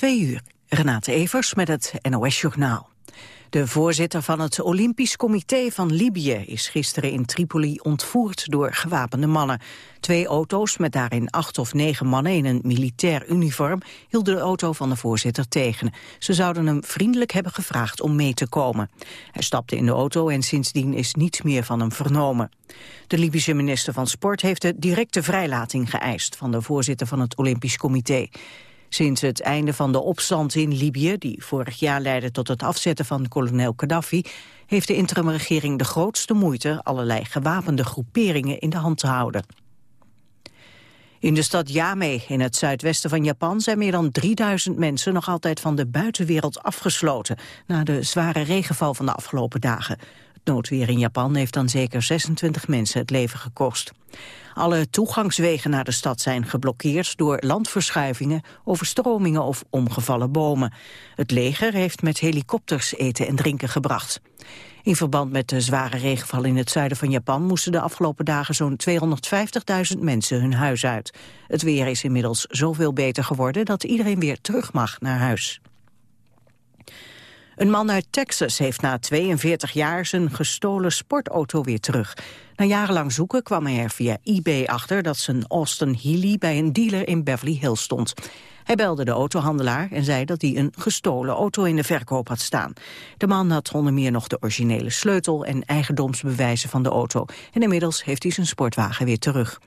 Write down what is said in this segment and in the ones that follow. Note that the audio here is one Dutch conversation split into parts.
Twee uur. Renate Evers met het NOS Journaal. De voorzitter van het Olympisch Comité van Libië is gisteren in Tripoli ontvoerd door gewapende mannen. Twee auto's met daarin acht of negen mannen in een militair uniform hielden de auto van de voorzitter tegen. Ze zouden hem vriendelijk hebben gevraagd om mee te komen. Hij stapte in de auto en sindsdien is niets meer van hem vernomen. De Libische minister van Sport heeft de directe vrijlating geëist van de voorzitter van het Olympisch Comité. Sinds het einde van de opstand in Libië, die vorig jaar leidde tot het afzetten van kolonel Gaddafi, heeft de interimregering de grootste moeite allerlei gewapende groeperingen in de hand te houden. In de stad Yame in het zuidwesten van Japan zijn meer dan 3000 mensen nog altijd van de buitenwereld afgesloten na de zware regenval van de afgelopen dagen. Het noodweer in Japan heeft dan zeker 26 mensen het leven gekost. Alle toegangswegen naar de stad zijn geblokkeerd door landverschuivingen, overstromingen of omgevallen bomen. Het leger heeft met helikopters eten en drinken gebracht. In verband met de zware regenval in het zuiden van Japan moesten de afgelopen dagen zo'n 250.000 mensen hun huis uit. Het weer is inmiddels zoveel beter geworden dat iedereen weer terug mag naar huis. Een man uit Texas heeft na 42 jaar zijn gestolen sportauto weer terug. Na jarenlang zoeken kwam hij er via eBay achter dat zijn Austin Healey bij een dealer in Beverly Hills stond. Hij belde de autohandelaar en zei dat hij een gestolen auto in de verkoop had staan. De man had onder meer nog de originele sleutel en eigendomsbewijzen van de auto. En inmiddels heeft hij zijn sportwagen weer terug.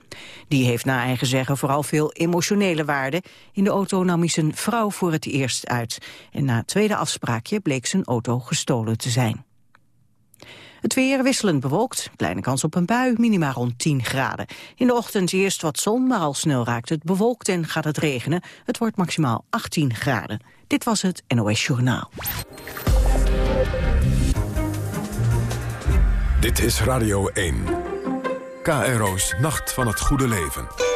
Die heeft na eigen zeggen vooral veel emotionele waarde. In de auto nam hij zijn vrouw voor het eerst uit. En na het tweede afspraakje bleek zijn auto gestolen te zijn. Het weer wisselend bewolkt, kleine kans op een bui, minima rond 10 graden. In de ochtend eerst wat zon, maar al snel raakt het bewolkt en gaat het regenen. Het wordt maximaal 18 graden. Dit was het NOS Journaal. Dit is Radio 1. KRO's Nacht van het Goede Leven.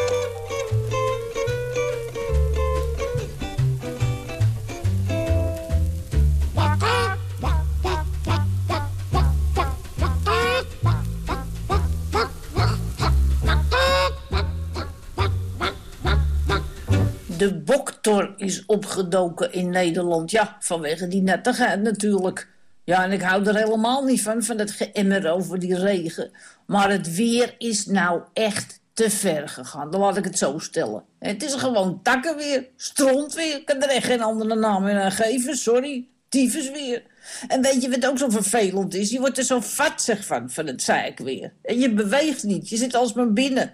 De boktor is opgedoken in Nederland. Ja, vanwege die nettigheid natuurlijk. Ja, en ik hou er helemaal niet van, van het geëmmer over die regen. Maar het weer is nou echt te ver gegaan. Dan laat ik het zo stellen. Het is gewoon takkenweer, strontweer. Ik kan er echt geen andere naam in aan geven, sorry. Tyfusweer. En weet je wat ook zo vervelend is? Je wordt er zo vatzig van, van het zeikweer. En je beweegt niet, je zit alsmaar binnen.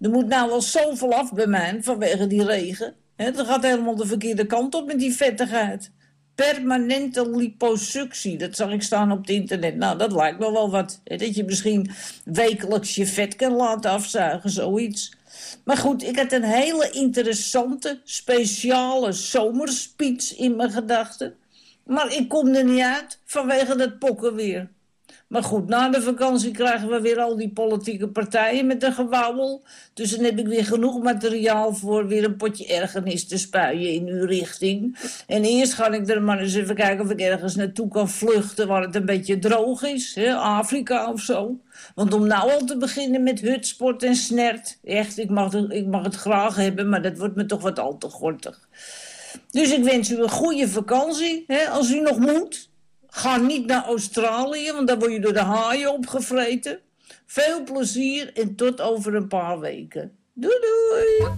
Er moet nou wel zoveel af bij mij vanwege die regen. Het gaat helemaal de verkeerde kant op met die vettigheid. Permanente liposuctie, dat zag ik staan op het internet. Nou, dat lijkt me wel wat. Dat je misschien wekelijks je vet kan laten afzuigen, zoiets. Maar goed, ik had een hele interessante, speciale zomerspits in mijn gedachten. Maar ik kom er niet uit vanwege dat pokkenweer. Maar goed, na de vakantie krijgen we weer al die politieke partijen met een gewauwel. Dus dan heb ik weer genoeg materiaal voor weer een potje ergernis te spuien in uw richting. En eerst ga ik er maar eens even kijken of ik ergens naartoe kan vluchten waar het een beetje droog is. Hè? Afrika of zo. Want om nou al te beginnen met hutsport en snert. Echt, ik mag, het, ik mag het graag hebben, maar dat wordt me toch wat al te gortig. Dus ik wens u een goede vakantie, hè, als u nog moet. Ga niet naar Australië, want dan word je door de haaien opgevreten. Veel plezier en tot over een paar weken. Doei doei!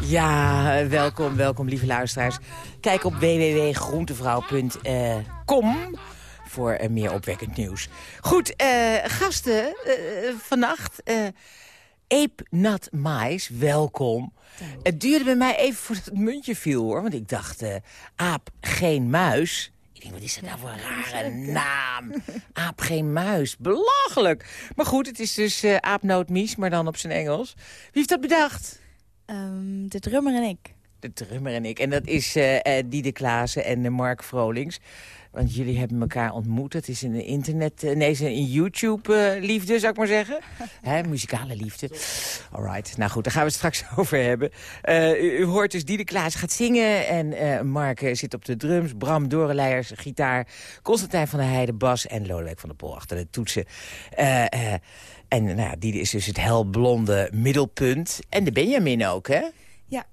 Ja, welkom, welkom lieve luisteraars. Kijk op www.groentevrouw.com voor uh, meer opwekkend nieuws. Goed, uh, gasten, uh, vannacht... Ape Nat Mais, welkom. Het duurde bij mij even voordat het muntje viel, hoor. Want ik dacht, aap, geen muis. Ik denk, wat is dat nou voor een rare naam? Aap, geen muis. Belachelijk. Maar goed, het is dus uh, Mies, maar dan op zijn Engels. Wie heeft dat bedacht? Um, de drummer en ik. de drummer en ik. En dat is uh, uh, Diede Klaassen en uh, Mark Vrolings. Want jullie hebben elkaar ontmoet. Het is een internet, nee, is een YouTube-liefde, zou ik maar zeggen. Hè, muzikale liefde. Alright, nou goed, daar gaan we het straks over hebben. U, u, hoort dus Diede Klaas gaat zingen. En Mark zit op de drums. Bram Dorenleijers, gitaar. Constantijn van der Heijden, bas. En Lodewijk van der Pol achter de toetsen. en nou ja, Diede is dus het helblonde middelpunt. En de Benjamin ook, hè? Ja.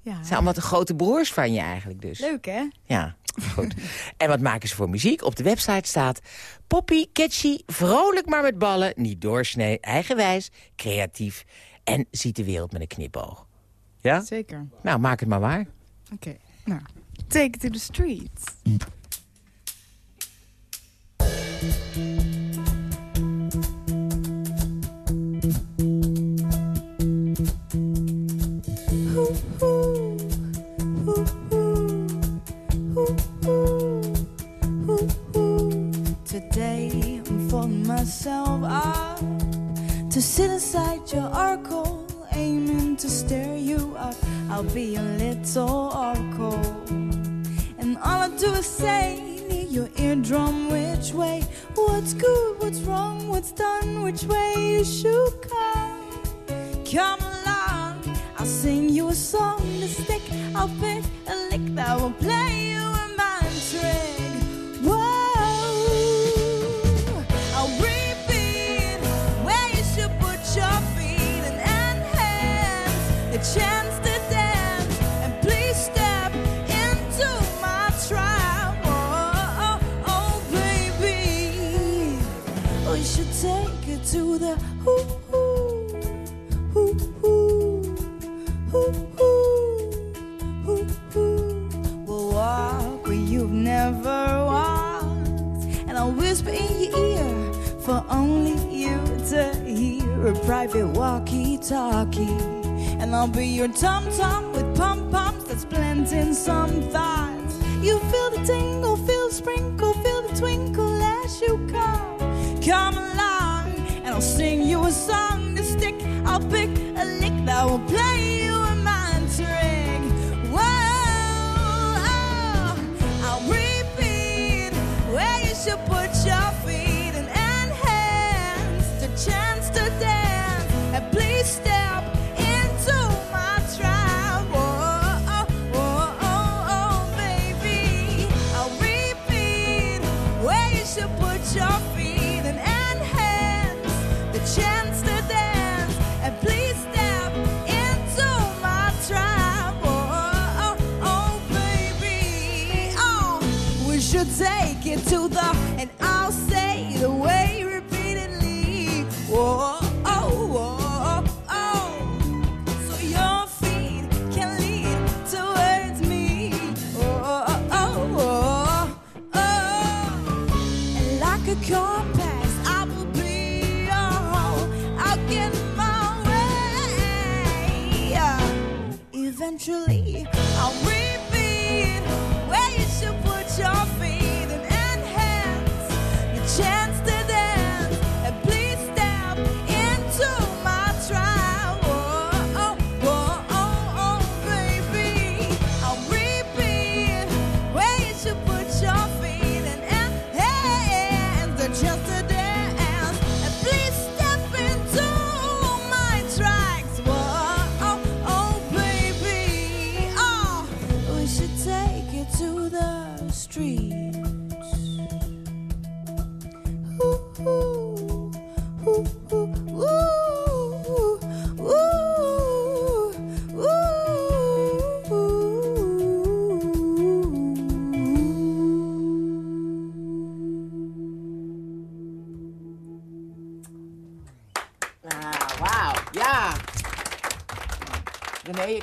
ja. Het zijn allemaal de grote broers van je eigenlijk dus. Leuk, hè? Ja, goed. en wat maken ze voor muziek? Op de website staat... Poppy, catchy, vrolijk maar met ballen, niet doorsnee, eigenwijs, creatief... en ziet de wereld met een knipoog. Ja? Zeker. Nou, maak het maar waar. Oké, okay. nou, take it to the streets.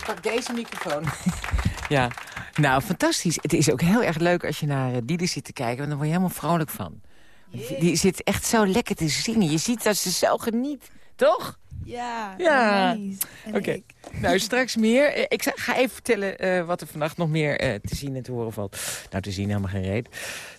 Ik pak deze microfoon. ja, nou, fantastisch. Het is ook heel erg leuk als je naar uh, Didi zit te kijken... want dan word je helemaal vrolijk van. Die, die zit echt zo lekker te zingen. Je ziet dat ze zo geniet, toch? Ja, Ja. Oké. Nou, straks meer. Eh, Ik ga even vertellen eh, wat er vannacht nog meer eh, te zien en te horen valt. Nou, te zien helemaal geen reet.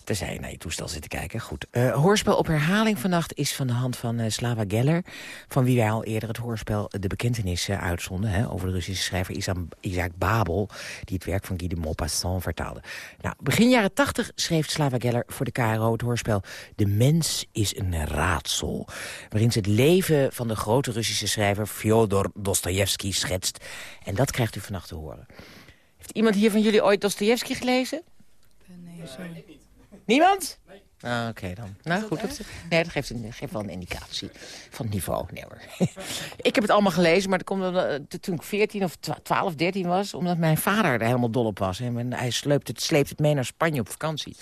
Tenzij je naar je toestel zit te kijken. Goed. Eh, hoorspel op herhaling vannacht is van de hand van Slava Geller... van wie wij al eerder het hoorspel De Bekentenis uitzonden... Hè, over de Russische schrijver Isaac Babel... die het werk van Guy de Maupassant vertaalde. Nou, begin jaren tachtig schreef Slava Geller voor de KRO het hoorspel... De mens is een raadsel... waarin ze het leven van de grote Russische schrijver... Fyodor Dostoevsky En dat krijgt u vannacht te horen. Heeft iemand hier van jullie ooit Dostoevsky gelezen? Nee, sorry. Niemand? Ah, Oké dan. Nou goed, dat, nee, dat geeft, een, geeft wel een indicatie van het niveau. Nee hoor. ik heb het allemaal gelezen, maar dat komt omdat, eh, toen ik 14 of 12, 13 was... omdat mijn vader er helemaal dol op was. En hij sleept het, sleept het mee naar Spanje op vakantie.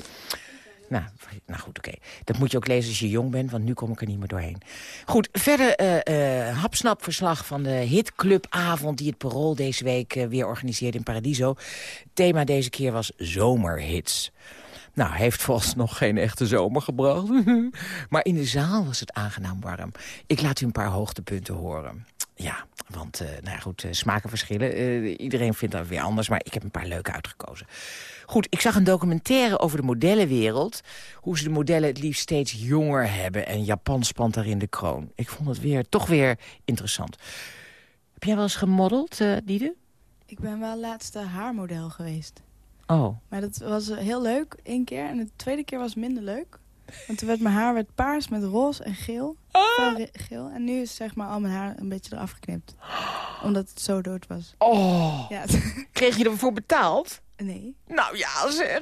Nou, nou goed, oké. Dat moet je ook lezen als je jong bent, want nu kom ik er niet meer doorheen. Goed, verder eh eh hapsnap verslag van de hitclubavond... die het Parool deze week eh, weer organiseert in Paradiso. Thema deze keer was zomerhits. Nou, heeft volgens nog geen echte zomer gebracht. maar in de zaal was het aangenaam warm. Ik laat u een paar hoogtepunten horen. Ja, want nou goed, smaken verschillen. Iedereen vindt dat weer anders, maar ik heb een paar leuke uitgekozen. Goed, ik zag een documentaire over de modellenwereld. Hoe ze de modellen het liefst steeds jonger hebben. En Japan spant daarin de kroon. Ik vond het weer, toch weer interessant. Heb jij wel eens gemodeld, eh Diede? Ik ben wel laatste haarmodel geweest. Oh, Maar dat was eh, heel leuk, één keer. En de tweede keer was minder leuk. Want toen werd mijn haar werd paars met roze en geel. Ri- geel. En nu is zeg maar al mijn haar een beetje eraf geknipt. Omdat het zo dood was. oh. Ja, kreeg je ervoor betaald? Nee. Nou ja, zeg.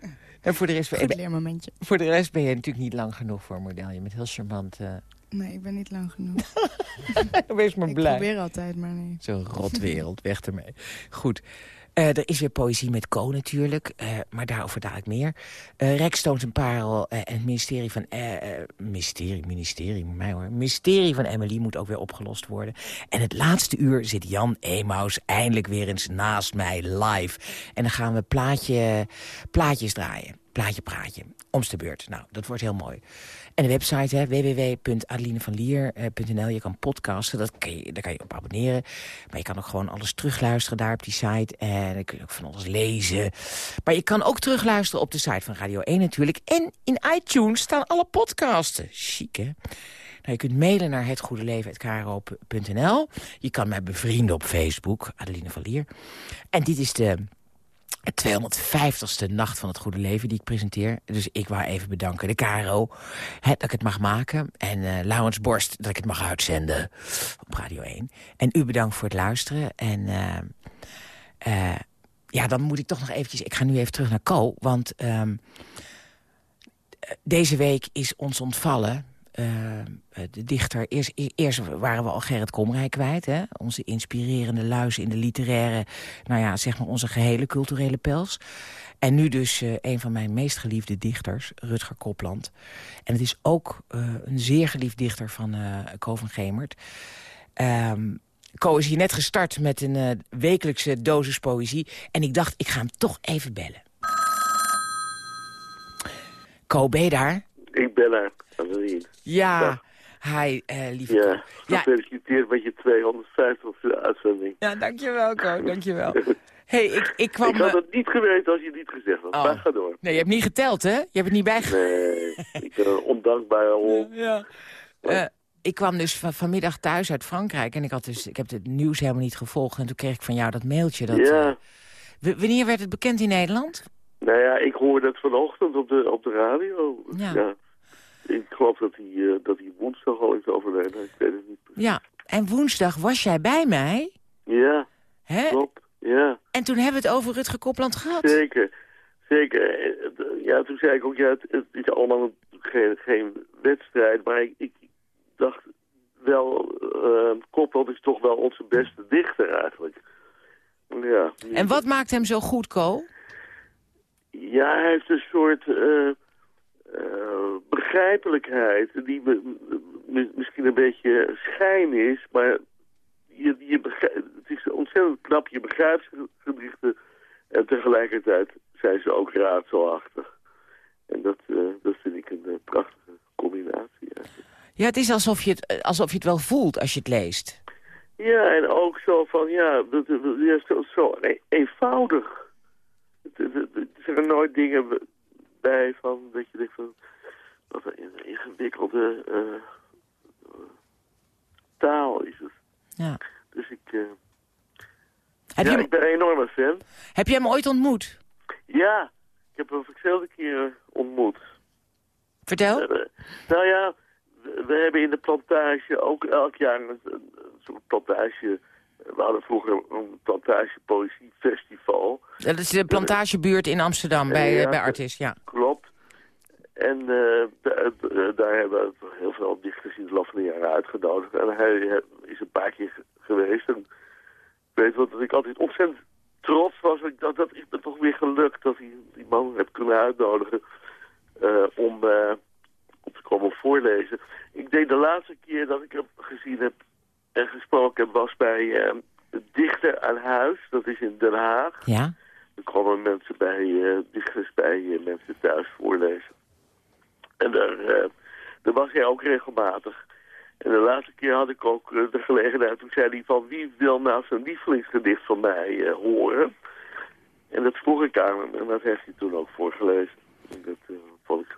en voor de, rest ben Goed je, leermomentje. voor de rest ben je natuurlijk niet lang genoeg voor een model. Je bent heel charmant. eh Nee, ik ben niet lang genoeg. wees maar ik blij. probeer altijd, maar nee. Zo'n rotwereld, weg ermee. Goed. Eh, er is weer poëzie met Co natuurlijk, eh, maar daarover dadelijk meer. Eh Rijksstoons en Parel en het ministerie van... ministerie, ministerie, mij hoor. Mysterie van Emily moet ook weer opgelost worden. En het laatste uur zit Jan Emaus eindelijk weer eens naast mij live. En dan gaan we plaatje, plaatjes draaien. Plaatje praatje. Om's de beurt. Nou, dat wordt heel mooi. En de website, www.adelinevanlier.nl. Je kan podcasten, dat kan je, daar kan je op abonneren. Maar je kan ook gewoon alles terugluisteren daar op die site. En dan kun je ook van alles lezen. Maar je kan ook terugluisteren op de site van Radio 1 natuurlijk. En in iTunes staan alle podcasten. Chic, hè? Nou, je kunt mailen naar hetgoedeleven.kro.nl. Je kan mij bevrienden op Facebook, Adeline van Lier. En dit is de... 250ste Nacht van het Goede Leven die ik presenteer. Dus ik wou even bedanken de hè, dat ik het mag maken. En eh Laurens Borst dat ik het mag uitzenden op Radio 1. En u bedankt voor het luisteren. En eh, eh, ja, dan moet ik toch nog eventjes... Ik ga nu even terug naar Co, want ehm, deze week is ons ontvallen... eh, de dichter, eerst, eerst waren we al Gerrit Komrij kwijt. Hè? Onze inspirerende luis in de literaire... nou ja, zeg maar onze gehele culturele pels. En nu dus eh, een van mijn meest geliefde dichters, Rutger Kopland. En het is ook eh, een zeer geliefd dichter van eh Co van Gemert. Ehm Co is hier net gestart met een eh, wekelijkse dosis poëzie. En ik dacht, ik ga hem toch even bellen. Co, ben je daar? Ik ben er. Ja, Dag. hi, eh lieve Ja, gefeliciteerd met je 250 uitzending. ja, dankjewel, Co, dankjewel. hey, ik, ik kwam... ik had eh, het niet geweten als je het niet gezegd had, Oh. maar ga door. Nee, je hebt niet geteld, hè? Je hebt het niet bijgehouden. Nee, ik ben een ondankbare hol. Ja. Eh, ik kwam dus van, vanmiddag thuis uit Frankrijk en ik, had dus, ik heb het nieuws helemaal niet gevolgd. En toen kreeg ik van jou dat mailtje. Dat, Ja, eh, wanneer werd het bekend in Nederland? nou ja, ik hoorde het vanochtend op de, op de radio. Ja. Ik geloof dat hij, eh, dat hij woensdag al is overleden, ik weet het niet. precies. Ja, en woensdag was jij bij mij. Ja, Hè? klopt. Ja, En toen hebben we het over Rutger Kopland gehad. zeker. Zeker. Ja, toen zei ik ook, ja, het, het is allemaal geen, geen wedstrijd, maar ik, ik dacht wel, uh, Kopland is toch wel onze beste dichter eigenlijk. Ja. En wat maakt hem zo goed, Co? Ja, hij heeft een soort eh, begrijpelijkheid die mi- misschien een beetje schijn is, maar je, je het is ontzettend knap. Je begrijpt gedichten en tegelijkertijd zijn ze ook raadselachtig. En dat, eh, dat vind ik een eh, prachtige combinatie. eigenlijk. Ja, het is alsof je het, eh, alsof je het wel voelt als je het leest. Ja, en ook zo van, ja, dat, dat, zo, zo e- eenvoudig. Er zijn nooit dingen bij van, dat je denkt van, wat een ingewikkelde eh, taal is het. Ja. Dus ik, eh, Heb, ja, je, ik ben een enorme fan. heb je hem ooit ontmoet? Ja, ik heb hem verschillende keren ontmoet. Vertel. Eh, nou ja, we, we hebben in de plantage ook elk jaar een, een, een soort plantage... We hadden vroeger een plantage poëziefestival. Dat is de plantagebuurt in Amsterdam, bij, Ja. eh, bij Artis, ja. Klopt. En eh, da- daar hebben we heel veel dichters in de loop van de jaren uitgenodigd. En hij eh, is een paar keer ge- geweest. En ik weet wel dat ik altijd ontzettend trots was. Ik, dat, dat is me toch weer gelukt dat hij die man heb kunnen uitnodigen eh, om, eh, om te komen voorlezen. Ik denk de laatste keer dat ik hem gezien heb gesproken heb was bij eh, de Dichter aan Huis. Dat is in Den Haag. Ja? Er komen mensen bij, eh, dichters bij eh, mensen thuis voorlezen. En daar, eh, daar was hij ook regelmatig. En de laatste keer had ik ook de gelegenheid, toen zei hij van wie wil nou zijn lievelingsgedicht van mij horen. En dat vroeg ik aan hem en dat heeft hij toen ook voorgelezen. En dat vond ik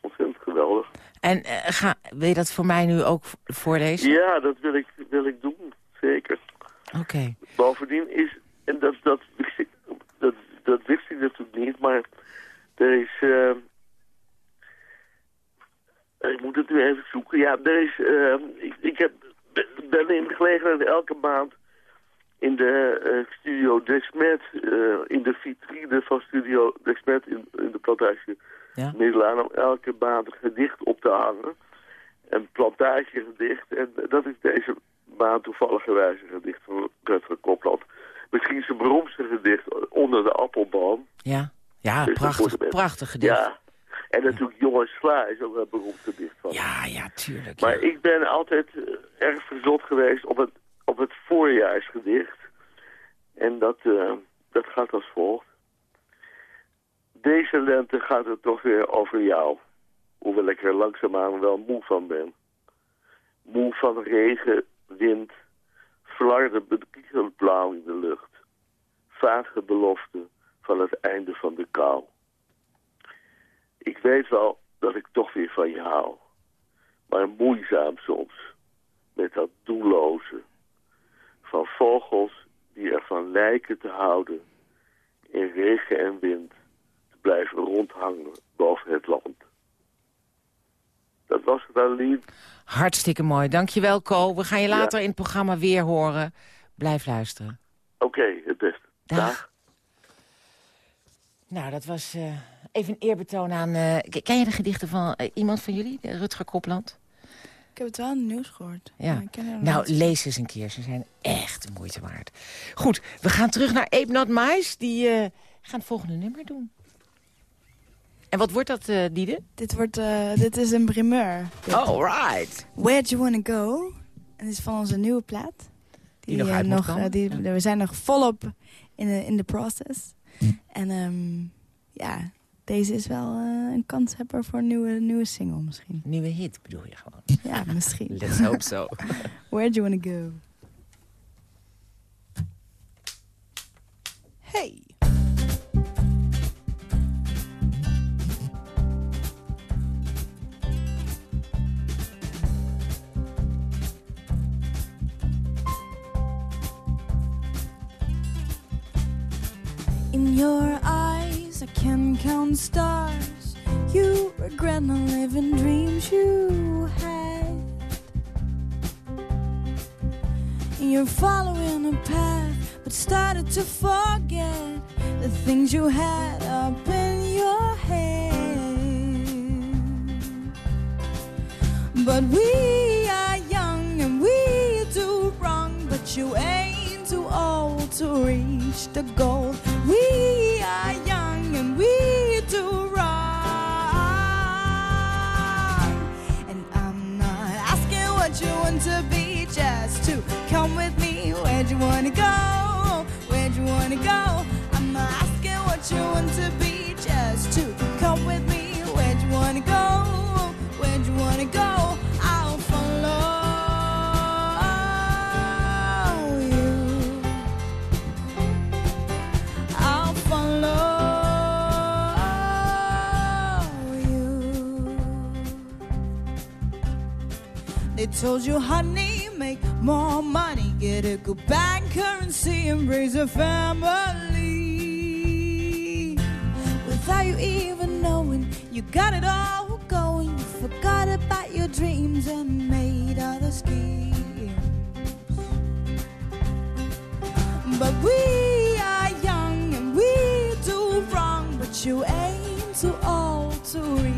ontzettend geweldig. En eh, ga, wil je dat voor mij nu ook vo- voorlezen? Ja, dat wil ik, wil ik doen, zeker. Oké. Bovendien is, en dat, dat, wist ik- dat, dat wist ik natuurlijk niet, maar er is, eh, ik moet het nu even zoeken. Ja, er is, eh, ik, ik heb, ben in de gelegenheid elke maand in de studio Desmet, eh in de vitrine van studio Desmet in, in de plantage Ja. Middelaan, om elke maand een gedicht op te hangen. Een plantagegedicht. En dat is deze maand toevalligerwijs een gedicht van Rutger Kopland. Misschien zijn beroemdste gedicht, Onder de appelboom. Ja? Ja, Dus prachtig, prachtig gedicht. Ja. En natuurlijk Jonge Sla is ook een beroemd gedicht van. Ja, ja, tuurlijk. Maar ja. ik ben altijd eh, erg verzot geweest op het, op het voorjaarsgedicht. En dat, eh, dat gaat als volgt. Deze lente gaat het toch weer over jou. Hoewel ik er langzaamaan wel moe van ben. Moe van regen, wind, flarden bedriegend blauw in de lucht. Vage belofte van het einde van de kou. Ik weet wel dat ik toch weer van je hou maar moeizaam soms. Met dat doelloze. Van vogels die ervan lijken te houden. In regen en wind blijven rondhangen boven het land. Dat was het alleen. Hartstikke mooi. Dankjewel, Co. We gaan je later in het programma weer horen. Blijf luisteren. Oké, het beste. Dag. Nou, dat was eh, even een eerbetoon aan... eh, ken je de gedichten van eh, iemand van jullie? Rutger Kopland? Ik heb het wel in het nieuws gehoord. Ja. Nou, niet. lees eens een keer. Ze zijn echt de moeite waard. Goed, we gaan terug naar Ape Not Mice. Die eh, gaan het volgende nummer doen. En wat wordt dat, eh Diede? Dit, wordt, eh, dit is een primeur. All right. Where'd You Wanna Go? En dit is van onze nieuwe plaat. Die nog uit moet nog, komen. eh, die, We zijn nog volop in de, in de process. En ehm, ja, deze is wel eh, een kanshebber voor een nieuwe, nieuwe single misschien. Nieuwe hit bedoel je gewoon. Ja, misschien. Let's hope so. Where'd You Wanna Go? Hey! Your eyes, I can count stars. You regret the living dreams you had. You're following a path, but started to forget the things you had up in your head. But we are young and we do wrong, but you ain't too old to reach the goal. We are young and we do wrong. And I'm not asking what you want to be, just to come with me. Where'd you wanna go? Where'd you wanna go? I'm not asking what you want to be, just to come with me. Where'd you wanna go? Where'd you wanna go? Told you, honey, make more money, get a good bank currency, and raise a family. Without you even knowing, you got it all going. You forgot about your dreams and made other schemes. But we are young and we do wrong, but you ain't too old to reach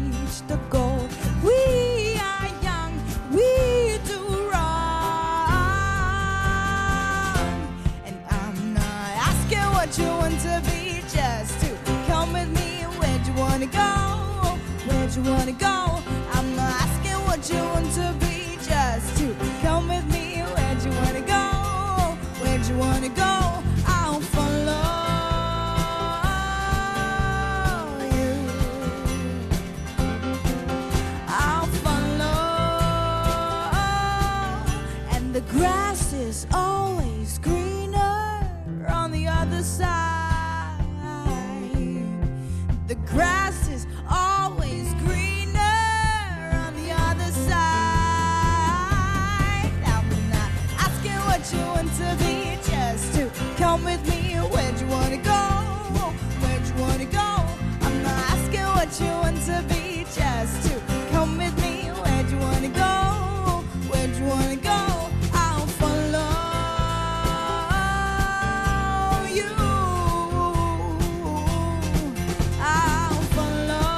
wanna go? Where'd you wanna go? I'm not asking what you want to be, just to come with me. Where'd you wanna go? Where'd you wanna go? I'll follow you. I'll follow, and the grass is always greener on the other side. You want to be, just to come with me. Where'd you wanna go? Where'd you wanna go? I'll follow you. I'll follow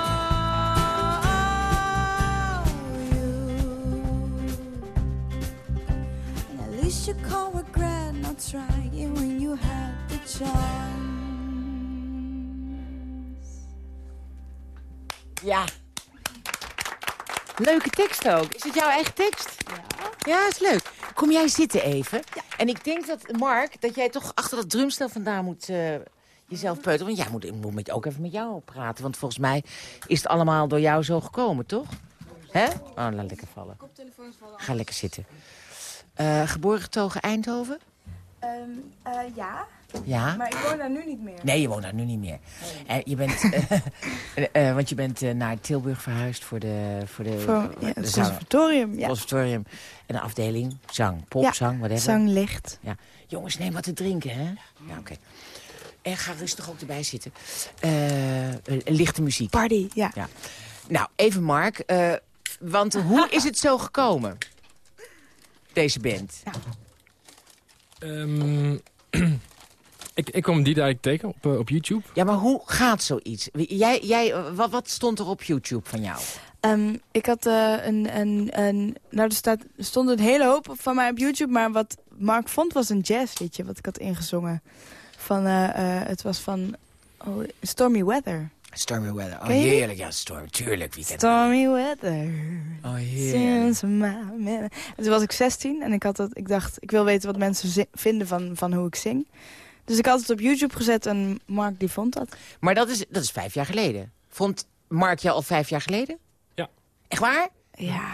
you. And at least you can't regret not trying when you had the chance. Ja. Leuke tekst ook. Is het jouw eigen tekst? Ja. Ja, is leuk. Kom jij zitten even. En ik denk dat, Mark, dat jij toch achter dat drumstel vandaan moet eh, jezelf peuteren. Want jij moet, ik moet met, ook even met jou praten. Want volgens mij is het allemaal door jou zo gekomen, toch? Hè? Oh, laat lekker vallen. Ga lekker zitten. Eh, geboren getogen Eindhoven? ja, Ja. maar ik woon daar nu niet meer. Nee, je woont daar nu niet meer. En je bent, eh, eh, want je bent eh, naar Tilburg verhuisd voor de, voor de, Voor, ja, de het conservatorium. Ja. conservatorium. En een afdeling zang, pop, Ja, zang, whatever. Zang licht. Ja. Jongens, neem wat te drinken, hè? Ja, oké. En ga rustig ook erbij zitten. Eh, eh, lichte muziek. Party, ja. Ja. Nou, even Mark. eh, want hoe is het zo gekomen? Deze band. Ehm, ik, ik kwam die eigenlijk tegen op, eh, op YouTube. Ja, maar hoe gaat zoiets? Jij, jij, wat, wat stond er op YouTube van jou? Ehm, ik had eh, een, een, een... Nou, er, staat, stond een hele hoop van mij op YouTube. Maar wat Mark vond was een jazzliedje wat ik had ingezongen. Van, eh, eh, het was van oh, Stormy Weather. Stormy Weather. Oh, heerlijk. Ja, Stormy. Tuurlijk. Wie? Stormy Weather. Oh, heerlijk. Since my man- En toen was ik 16 en ik, had dat, ik dacht, ik wil weten wat mensen vinden van, van hoe ik zing. Dus ik had het op YouTube gezet en Mark die vond dat. Maar dat is, dat is vijf jaar geleden. Vond Mark jou al vijf jaar geleden? Ja. Echt waar? Ja.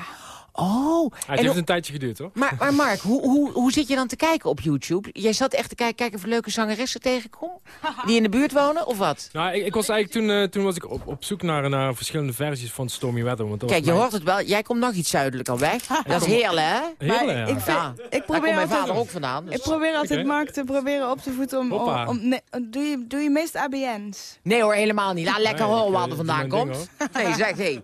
Oh. Ah, het en heeft een tijdje geduurd, hoor. maar, maar Mark, hoe, hoe, hoe zit je dan te kijken op YouTube? Jij zat echt te kijken, kijken of leuke zangeressen tegenkom? Die in de buurt wonen, of wat? Nou, ik, ik was eigenlijk toen, eh, toen was ik op, op zoek naar, naar verschillende versies van Stormy Weather. Want dat Kijk, je mijn- hoort het wel. Jij komt nog iets zuidelijk al weg. Dat is heerlijk, hè? Heerlijk, Maar ja. ik, vind, Ja. ik Daar probeer komt mijn altijd, vader ook vandaan. dus- ik probeer altijd. Mark te proberen op te voeten om... om, nee, doe, je, doe je meest ABN's? Nee hoor, helemaal niet. Laat lekker Nee, horen waar er vandaan ding, komt. Nee, zeg, nee.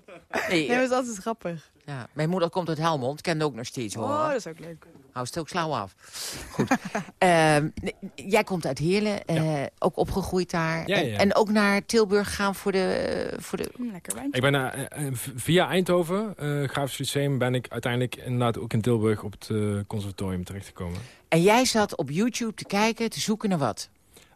nee. Nee, dat is altijd grappig. Ja, mijn moeder komt uit Helmond, kende ook nog steeds horen. Oh, dat is ook leuk. Hou het ook slauw af. Goed. Ehm, jij komt uit Heerlen, eh, ook opgegroeid daar. Ja, en, ja. en ook naar Tilburg gegaan voor de... Voor de Hm, lekker wijntje. Ik ben eh, eh, via Eindhoven, eh Grafisch Lyceum, ben ik uiteindelijk inderdaad ook in Tilburg op het conservatorium terechtgekomen. en jij zat op YouTube te kijken, te zoeken naar wat?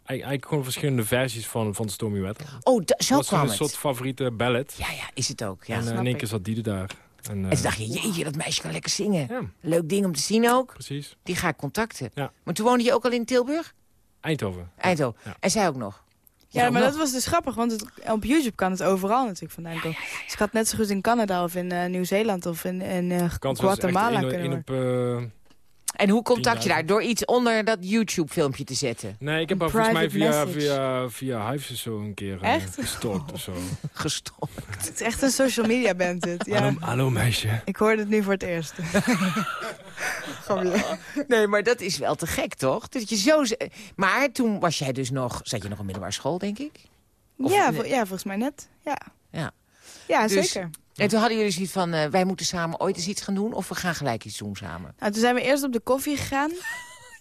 Eigenlijk, gewoon verschillende versies van, van Stormy Weather. Oh, zo dat was kwam een het. soort favoriete ballad. Ja, ja, is het ook. Ja. en in één keer zat die er daar. En, eh, en toen dacht je, jeetje, dat meisje kan lekker zingen. Ja, Leuk ding om te zien ook. precies. Die ga ik contacten. Ja. Maar toen woonde je ook al in Tilburg? Eindhoven. Eindhoven. Ja. En zij ook nog? Ja, maar nog? dat was dus grappig, want het, op YouTube kan het overal natuurlijk vandaan komen. Dus ik had net zo goed in Canada of in eh, Nieuw-Zeeland of in, in eh, echt Guatemala kunnen op, En hoe contact je 10.000. daar? Door iets onder dat YouTube-filmpje te zetten. Nee, ik heb haar volgens mij via, message. via, via Hives of zo een keer eh, Echt? gestalkt of zo. Gestopt. Het is echt een social media band dit. Ja. Hallo, hallo meisje. Ik hoorde het nu voor het eerst. Nee, maar dat is wel te gek, toch? Dat je zo... Maar toen was jij dus nog... Zat je nog op middelbare school, denk ik? Of- ja, vol- ja, volgens mij net. Ja, Ja. ja Dus- zeker. En toen hadden jullie zoiets van... eh, wij moeten samen ooit eens iets gaan doen... of we gaan gelijk iets doen samen. Nou, toen zijn we eerst op de koffie gegaan.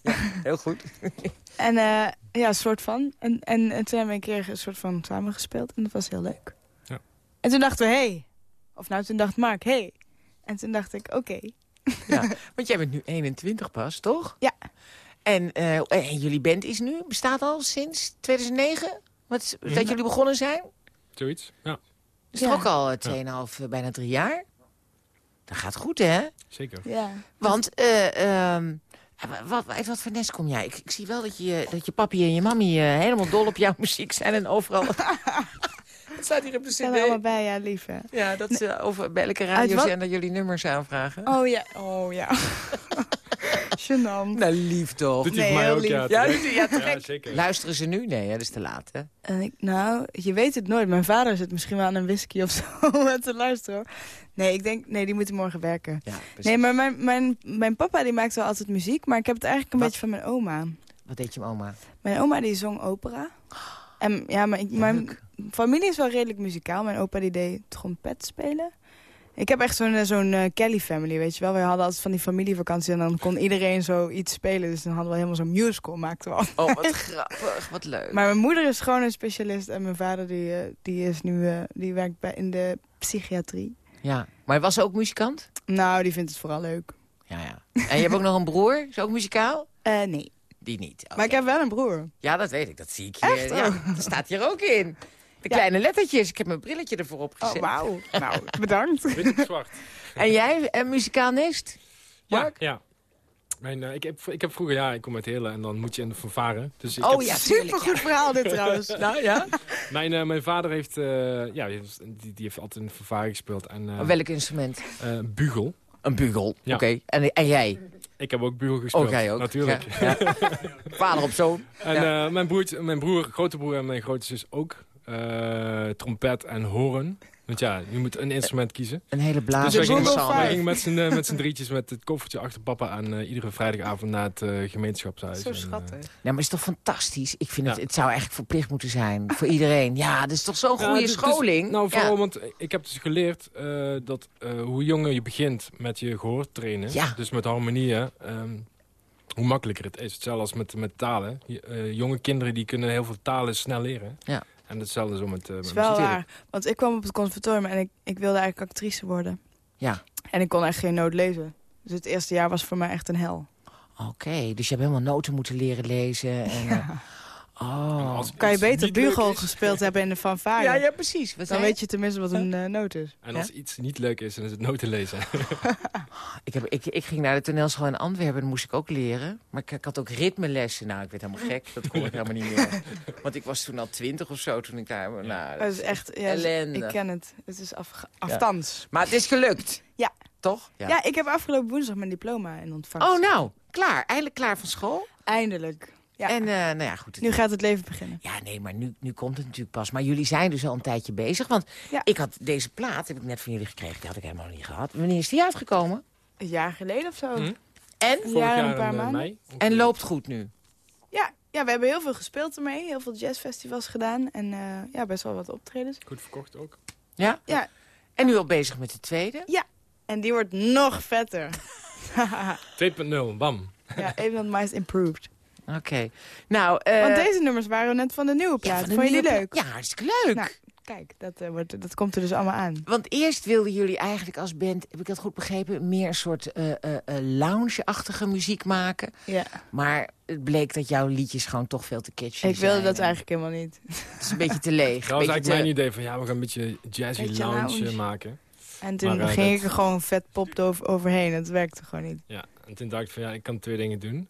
Heel goed. En eh, ja, een soort van. En, en, en toen hebben we een keer een soort van samengespeeld. En dat was heel leuk. Ja. En toen dachten we, hé. Hey. Of nou, toen dacht Mark, hé. Hey. En toen dacht ik, oké. Ja, want jij bent nu 21 pas, toch? Ja. En, eh, en jullie band is nu, bestaat al sinds 2009? Wat, dat jullie begonnen zijn? Zoiets, ja. Dat is Ja. toch ook al eh, 2,5, eh, bijna drie jaar? Dat gaat goed, hè? Zeker. Ja. Want, eh, ehm, wat, wat, wat voor nest kom jij? Ik, ik zie wel dat je, dat je papi en je mami eh, helemaal dol op jouw muziek zijn en overal... Het staat hier op de Zijn er allemaal cd. bij, ja, lief hè. Ja, dat ze over bij elke Uit wat? radiozender jullie nummers aanvragen. Oh ja, oh ja. Gênant. Nou, lief toch? Nee, mij ook, lief. Ja, ja, zeker. Luisteren ze nu? Nee, hè, dat is te laat, hè? En ik, nou, je weet het nooit. Mijn vader zit misschien wel aan een whisky of zo om te luisteren. hoor. Nee, ik denk, nee, die moeten morgen werken. Ja, precies. Nee, maar mijn, mijn, mijn papa die maakt wel altijd muziek, maar ik heb het eigenlijk een Wat? beetje van mijn oma. Wat deed je oma? Mijn oma die zong opera. En ja, maar ik- mijn familie is wel redelijk muzikaal. Mijn opa die deed trompet spelen. Ik heb echt zo'n eh, zo'n eh, Kelly family, weet je wel. We hadden altijd van die familievakantie en dan kon iedereen zo iets spelen. Dus dan hadden we helemaal zo'n musical, maakten we al. Oh, wat grappig, wat leuk. Maar mijn moeder is gewoon een specialist en mijn vader die, eh, die, is nu, die werkt bij, in de psychiatrie. Ja, maar was ze ook muzikant? Nou, die vindt het vooral leuk. Ja, ja. En je hebt ook nog een broer, is ook muzikaal? Eh, nee. Die niet. Maar ik heb wel een broer. Ja, dat weet ik, dat zie ik hier. Echt? Ja, Oh. dat staat hier ook in. De Ja. kleine lettertjes, ik heb mijn brilletje ervoor Oh, opgezet. wauw. nou, bedankt. Wit op zwart. En jij, een muzikaalist? Ja, Mark? ja. Mijn, eh, ik, heb, ik heb vroeger, ja, ik kom uit Helen en dan moet je in de fanfare. Dus ik Oh heb- ja. Supergoed verhaal dit trouwens. Nou ja. Mijn, eh, mijn vader heeft, eh, ja, die, heeft- die, heeft altijd in de fanfare gespeeld. En, eh, Oh, Welk instrument? eh, bugel. Een bugel. Ja. Oké. En, en jij? Ik heb ook bugel gespeeld. Oh, jij ook? Natuurlijk. Ja, ja. Vader op zoon. En eh, mijn, broertje, mijn broer, grote broer en mijn grote zus ook. Eh, trompet en horen. Want ja, je moet een instrument kiezen. Een hele Dus blazer. Google wij Five. gingen met z'n eh, met z'n drietjes met het koffertje achter papa aan eh, iedere vrijdagavond naar het gemeenschapshuis. Zo En, schattig. Ja, maar het is toch fantastisch? Ik vind het, Ja. het zou eigenlijk verplicht moeten zijn voor iedereen. Ja, dat is toch zo'n goede scholing? nou, vooral, ja. want ik heb dus geleerd eh, dat eh, hoe jonger je begint met je gehoor trainen, Ja. dus met harmonieën, ehm, hoe makkelijker het is. Hetzelfde als met, met talen. Je- jonge kinderen die kunnen heel veel talen snel leren. Ja. En hetzelfde eh is wel muziek. waar. Want ik kwam op het conservatorium en ik, ik wilde eigenlijk actrice worden. Ja. En ik kon echt geen noot lezen. Dus het eerste jaar was voor mij echt een hel. Oké, dus je hebt helemaal noten moeten leren lezen. En, eh, oh. Als Kan je beter bugel is- gespeeld hebben in de fanfare. Ja, ja, precies. Wat Dan weet je tenminste wat een eh, noot is. En Ja? als iets niet leuk is, dan is het noten lezen. Ik, heb, ik, ik ging naar de toneelschool in Antwerpen, dat moest ik ook leren. Maar ik, ik had ook ritmelessen. Nou, ik werd helemaal gek. Dat kon ik helemaal niet meer. Want ik was toen al twintig of zo toen ik daar... Nou, Dat is echt... Ja, ellende. ik ken het. Het is af, aftans. Maar het is gelukt. Ja. Toch? Ja. ik heb afgelopen woensdag mijn diploma in ontvangst. Oh, nou, klaar. Eindelijk klaar van school. Eindelijk. Ja. En eh, nou ja, goed. nu gaat het leven beginnen. Ja, nee, maar nu, nu komt het natuurlijk pas. Maar jullie zijn dus al een tijdje bezig. Want Ja. ik had deze plaat, heb ik net van jullie gekregen. Die had ik helemaal niet gehad. Wanneer is die uitgekomen? Een jaar geleden of zo. Hm? En? Vorig jaar een paar eh, maanden. mei. En loopt goed nu. Ja, ja, we hebben heel veel gespeeld ermee. Heel veel jazzfestivals gedaan. En eh, ja, best wel wat optredens. Goed verkocht ook. Ja? Ja, En nu al bezig met de tweede? en die wordt nog vetter. 2.0, bam. ja, even wat mice improved. Oké. Nou, eh Want deze nummers waren net van de nieuwe plaat. van de Vond je die nieuwe leuk? Ja, hartstikke leuk. Nou, kijk, dat, eh, wordt, dat komt er dus allemaal aan. Want eerst wilden jullie eigenlijk als band, heb ik dat goed begrepen, meer een soort eh eh, eh, lounge-achtige muziek maken. Ja. Maar het bleek dat jouw liedjes gewoon toch veel te catchy Ik wilde zijn. dat En eigenlijk helemaal niet. Het is een beetje te leeg. Dat was eigenlijk te- mijn idee van, ja, we gaan een beetje jazzy Beetje lounge, lounge. maken. En toen Maar, ging dat- ik er gewoon vet pop over, overheen. Het werkte gewoon niet. Ja, en toen dacht ik van, ja, ik kan twee dingen doen.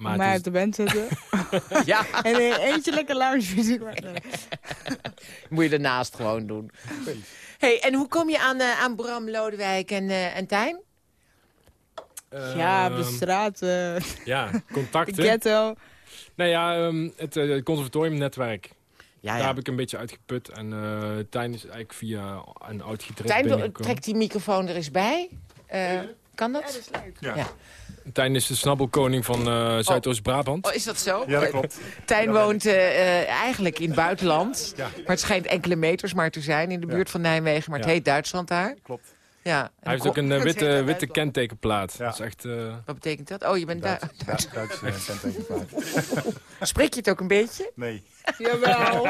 Maar, uit de band zitten. Ja, en eentje lekker lounge muziek maken. moet je daarnaast gewoon doen. hey, en hoe kom je aan, eh, aan Bram, Lodewijk en, eh en Tijn? ja, op de Ehm, straat, eh, Ja, de contacten. ghetto. Nou ja, ehm, het eh, conservatoriumnetwerk. Ja, Daar ja. heb ik een beetje uitgeput. En eh Tijn is eigenlijk via een oud gitarist Tijn, trek die microfoon er eens bij. Eh, kan dat? is leuk. Ja. Ja. Tijn is de snabbelkoning van eh, Zuidoost-Brabant. Oh, is dat zo? Ja, dat klopt. Tijn woont eh, eh, eigenlijk in het buitenland. Ja. Maar het schijnt enkele meters maar te zijn in de Ja. buurt van Nijmegen. Maar het Ja. heet Duitsland daar. Klopt. Ja. En Hij heeft ook een witte, witte kentekenplaat. Ja. Dat is echt... eh, Wat betekent dat? Oh, je bent daar. Duits, ja, Duits kentekenplaat. Spreek je het ook een beetje? Nee. Jawel.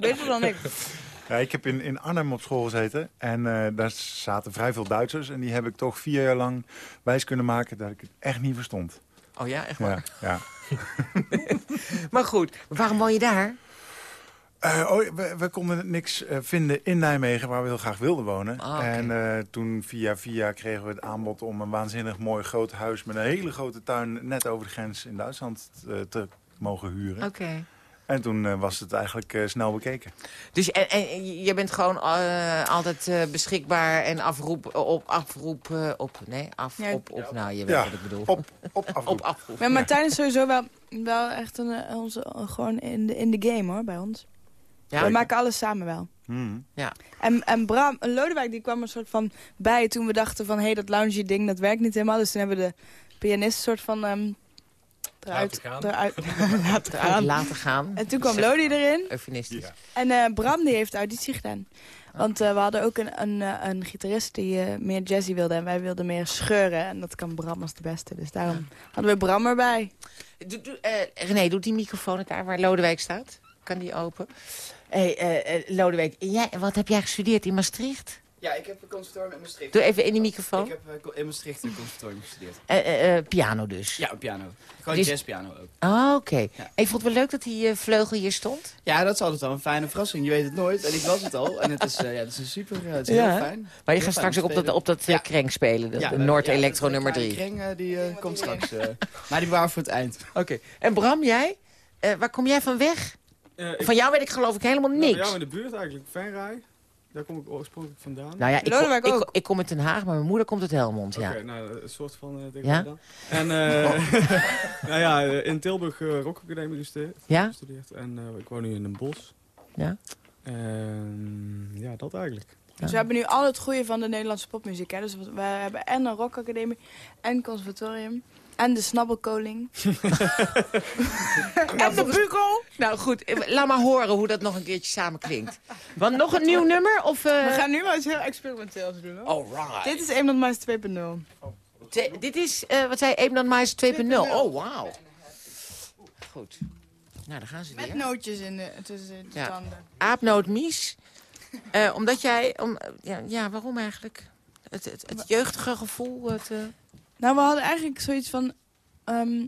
Beter dan ik. Ja, ik heb in, in Arnhem op school gezeten en eh, daar zaten vrij veel Duitsers. En die heb ik toch vier jaar lang wijs kunnen maken dat ik het echt niet verstond. Oh ja, echt waar. Ja, ja. Maar goed, waarom woon je daar? Eh, oh, we, we konden niks eh, vinden in Nijmegen waar we heel graag wilden wonen. Ah. En eh, toen via via kregen we het aanbod om een waanzinnig mooi groot huis... met een hele grote tuin net over de grens in Duitsland te mogen huren. Oké. En toen eh, was het eigenlijk eh, snel bekeken. Dus en, en je bent gewoon eh, altijd eh, beschikbaar en afroep op afroep eh, op nee af Ja. op op nou je weet Ja, wat ik bedoel Op, op afroep. op afroep. Maar Martijn is sowieso wel, wel echt een, onze, gewoon in de, in de game hoor, bij ons. Ja? We maken alles samen wel. Mhm. En, en Bram, Lodewijk die kwam er soort van bij toen we dachten van... hé, hey, dat lounge ding, dat werkt niet helemaal. Dus toen hebben we de pianist soort van ehm eruit, Laten gaan. eruit laten gaan. laten gaan. En toen kwam Lodi erin. Eufemistisch. En eh, Bram die heeft de auditie gedaan. Want eh, we hadden ook een, een, eh, een gitarist die eh, meer jazzy wilde. En wij wilden meer scheuren. En dat kan Bram als de beste. Dus daarom hadden we Bram erbij. Eh, René, doet die microfoon het daar waar Lodewijk staat? Kan die open? Hey, Lodewijk, jij, wat heb jij gestudeerd in Maastricht? Ja, ik heb een conservatorium in Maastricht. Doe even in die microfoon. Ik heb eh, in Maastricht een conservatorium gestudeerd. Eh, eh, eh, piano dus. Ja, piano. Gewoon Dus- jazzpiano ook. Ah, oké. Ja. En je vond het wel leuk dat die eh, vleugel hier stond? Ja, dat is altijd wel een fijne verrassing. Je weet het nooit. En ik was het al. En het is, eh, ja, het is een super, het is Ja, heel fijn. Maar je gaat straks ook op dat, op dat Ja. krenk spelen. De, Ja, de Noord ja, Electro nummer dat 3. kleine kring, eh, die komt straks. eh. maar die bewaren voor het eind. Oké. En Bram, jij? Eh, waar kom jij van weg? Eh, ik- Van jou weet ik geloof ik helemaal nou, bij niks. jou in de buurt eigenlijk, Venray. Daar kom ik oorspronkelijk vandaan. Nou ja, ik, kom, ik, kom uit Den Haag, maar mijn moeder komt uit Helmond. Ja. Oké, nou, een soort van uh, Ja? dan. En eh nou ja, eh, in Tilburg uh, Rock Academie gestudeerd. Ja? gestudeerd. En uh, ik woon nu in Den Bosch. Ja. En ja, dat eigenlijk. Dus we hebben nu al het goede van de Nederlandse popmuziek. Hè? Dus we hebben en een rockacademie en conservatorium. En de snabbelkoning. en de bugel. Nou goed, eh, laat maar horen hoe dat nog een keertje samen klinkt. Want nog een nieuw nummer? Of, eh, We gaan nu wel iets heel experimenteels doen. Hoor. Alright. Dit is Eamon Mice 2.0. Te- dit is, eh, wat zei Eamon Mice 2.0. Oh, wauw. Goed. Nou, daar gaan ze Met weer. nootjes in de, tussen de Ja. tanden. Aapnoot Mies. Eh, omdat jij... Om, ja, ja, waarom eigenlijk? Het, het, het jeugdige gevoel. Het, Nou, we hadden eigenlijk zoiets van... ehm,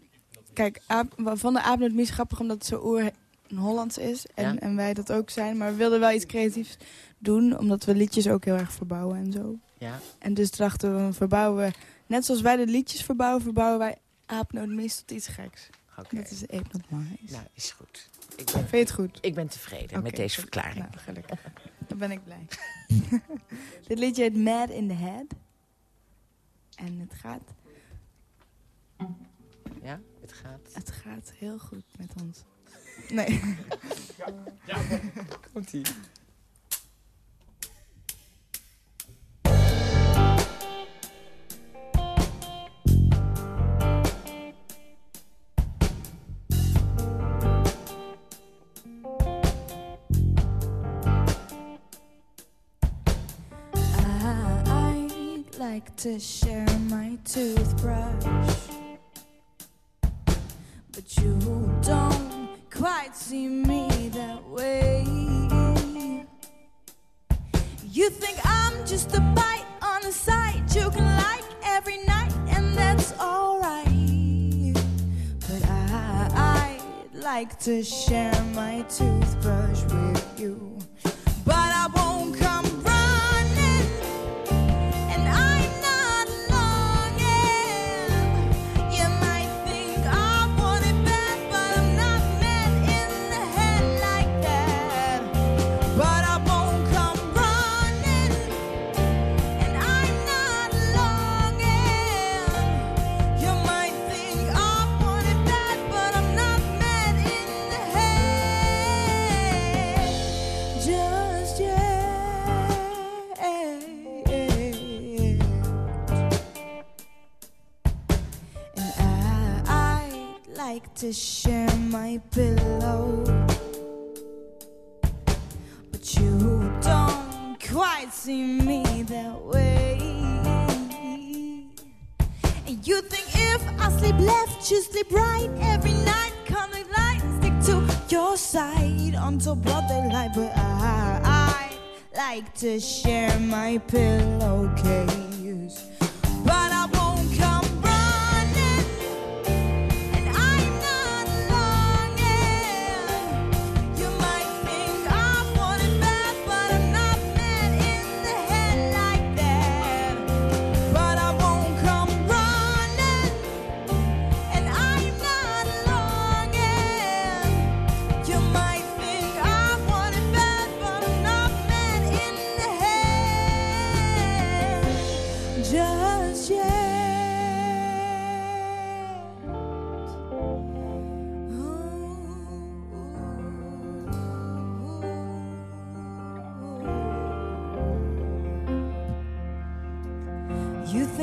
kijk, aap, we vonden Aapnoot Mies grappig omdat het zo oer Hollands is. En, Ja. en wij dat ook zijn. Maar we wilden wel iets creatiefs doen. Omdat we liedjes ook heel erg verbouwen en zo. ja. En dus dachten we, verbouwen we... Net zoals wij de liedjes verbouwen, verbouwen wij Aapnoot Mies tot iets geks. Oké. Dat is Aapnoot Mice. Nou, is goed. Ik ben, Vind je het goed? ik ben tevreden met deze verklaring. Nou, gelukkig. Dan ben ik blij. Dit liedje heet Mad in the Head. En het gaat, Ja, het gaat. het gaat heel goed met ons. Nee. Komt-ie. I'd like to share my toothbrush, you don't quite see me that way. You think I'm just a bite on the side you can like every night, and that's alright. But I'd like to share my toothbrush with you. But I won't to share my pillow. But you don't quite see me that way. And you think if I sleep left, you sleep right every night. The light, stick to your side until broad daylight. But I, I like to share my pillowcase.